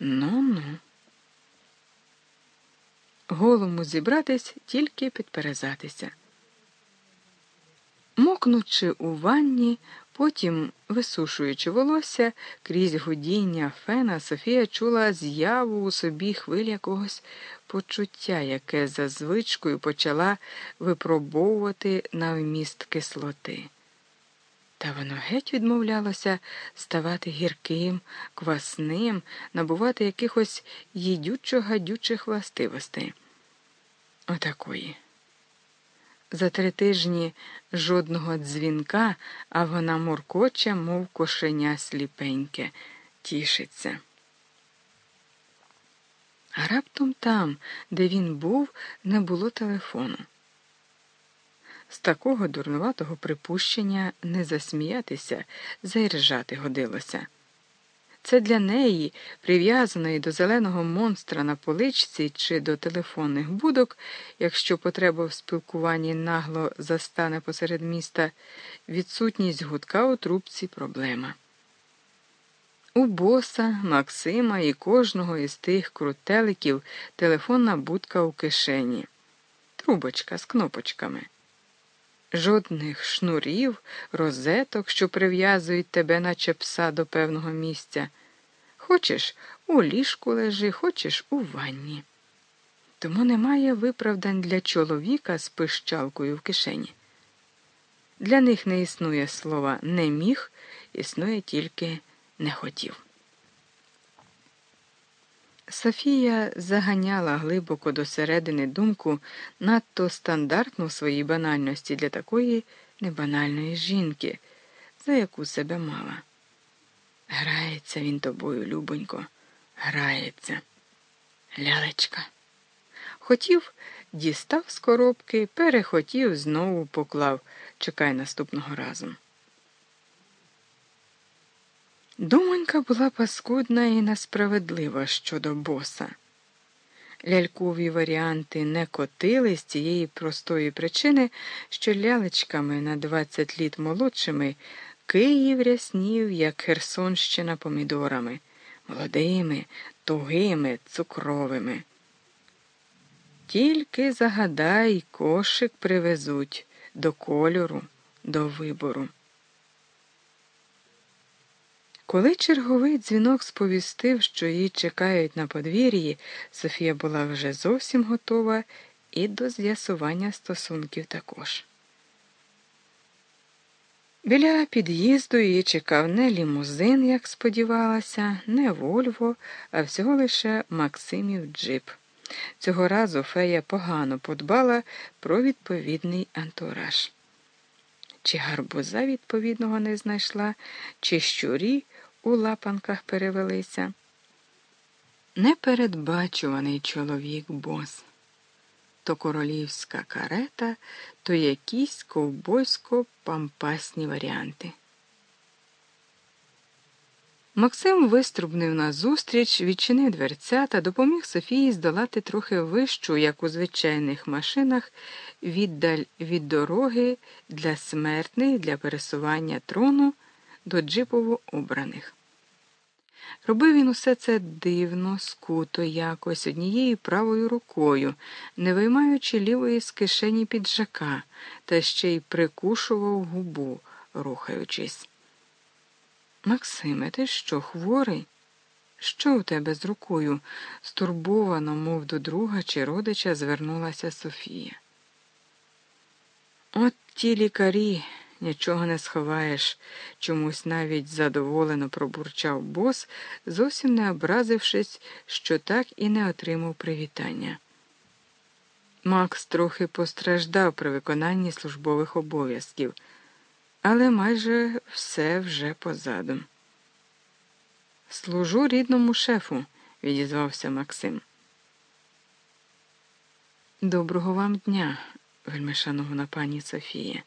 Ну ну. Голому зібратись, тільки підперезатися. Мокнучи у ванні, потім висушуючи волосся, крізь гудіння фена, Софія чула з'яву у собі хвиль якогось почуття, яке за звичкою почала випробовувати на вміст кислоти. Та воно геть відмовлялося ставати гірким, квасним, набувати якихось їдючо гадючих властивостей. Отакої. За три тижні жодного дзвінка, а вона моркоче, мов кошеня сліпеньке, тішиться. А раптом там, де він був, не було телефону. З такого дурнуватого припущення не засміятися, заіржати годилося. Це для неї, прив'язаної до зеленого монстра на поличці чи до телефонних будок, якщо потреба в спілкуванні нагло застане посеред міста, відсутність гудка у трубці проблема. У боса, Максима і кожного із тих крутеликів телефонна будка у кишені, трубочка з кнопочками. Жодних шнурів, розеток, що прив'язують тебе, наче пса до певного місця. Хочеш у ліжку лежи, хочеш у ванні. Тому немає виправдань для чоловіка з пищалкою в кишені. Для них не існує слова не міг, існує тільки не хотів. Софія заганяла глибоко до середини думку надто стандартну в своїй банальності для такої небанальної жінки, за яку себе мала. Грається він тобою, любонько, грається. Лялечка. Хотів, дістав з коробки, перехотів, знову поклав. Чекай наступного разу. Думонька була паскудна і несправедлива щодо боса. Лялькові варіанти не котили з цієї простої причини, що лялечками на 20 літ молодшими Київ ряснів, як Херсонщина помідорами, молодими, тугими, цукровими. Тільки загадай, кошик привезуть до кольору, до вибору. Коли черговий дзвінок сповістив, що її чекають на подвір'ї, Софія була вже зовсім готова і до з'ясування стосунків також. Біля під'їзду її чекав не лімузин, як сподівалася, не Вольво, а всього лише Максимів джип. Цього разу фея погано подбала про відповідний антураж. Чи гарбуза відповідного не знайшла, чи щурі у лапанках перевелися. Непередбачуваний чоловік бос. То королівська карета, то якісь ковбойсько пампасні варіанти. Максим виструбнив назустріч, відчинив дверця та допоміг Софії здолати трохи вищу, як у звичайних машинах, віддаль від дороги для смертних для пересування трону до джипово обраних. Робив він усе це дивно, скуто якось однією правою рукою, не виймаючи лівої з кишені піджака, та ще й прикушував губу, рухаючись. Максиме, ти що, хворий? Що у тебе з рукою? стурбовано, мов до друга чи родича, звернулася Софія. От ті лікарі. Нічого не сховаєш, чомусь навіть задоволено пробурчав бос, зовсім не образившись, що так і не отримав привітання. Макс трохи постраждав при виконанні службових обов'язків, але майже все вже позаду. Служу рідному шефу, відізвався Максим. Доброго вам дня, вельмишановна пані Софія.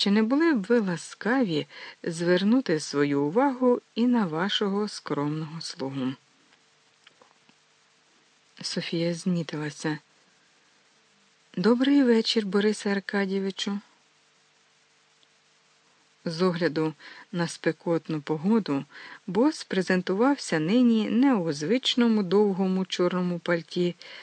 Чи не були б ви ласкаві звернути свою увагу і на вашого скромного слугу? Софія знітилася. Добрий вечір, Борисе Аркадійовичу. З огляду на спекотну погоду бос презентувався нині не у звичному довгому чорному пальті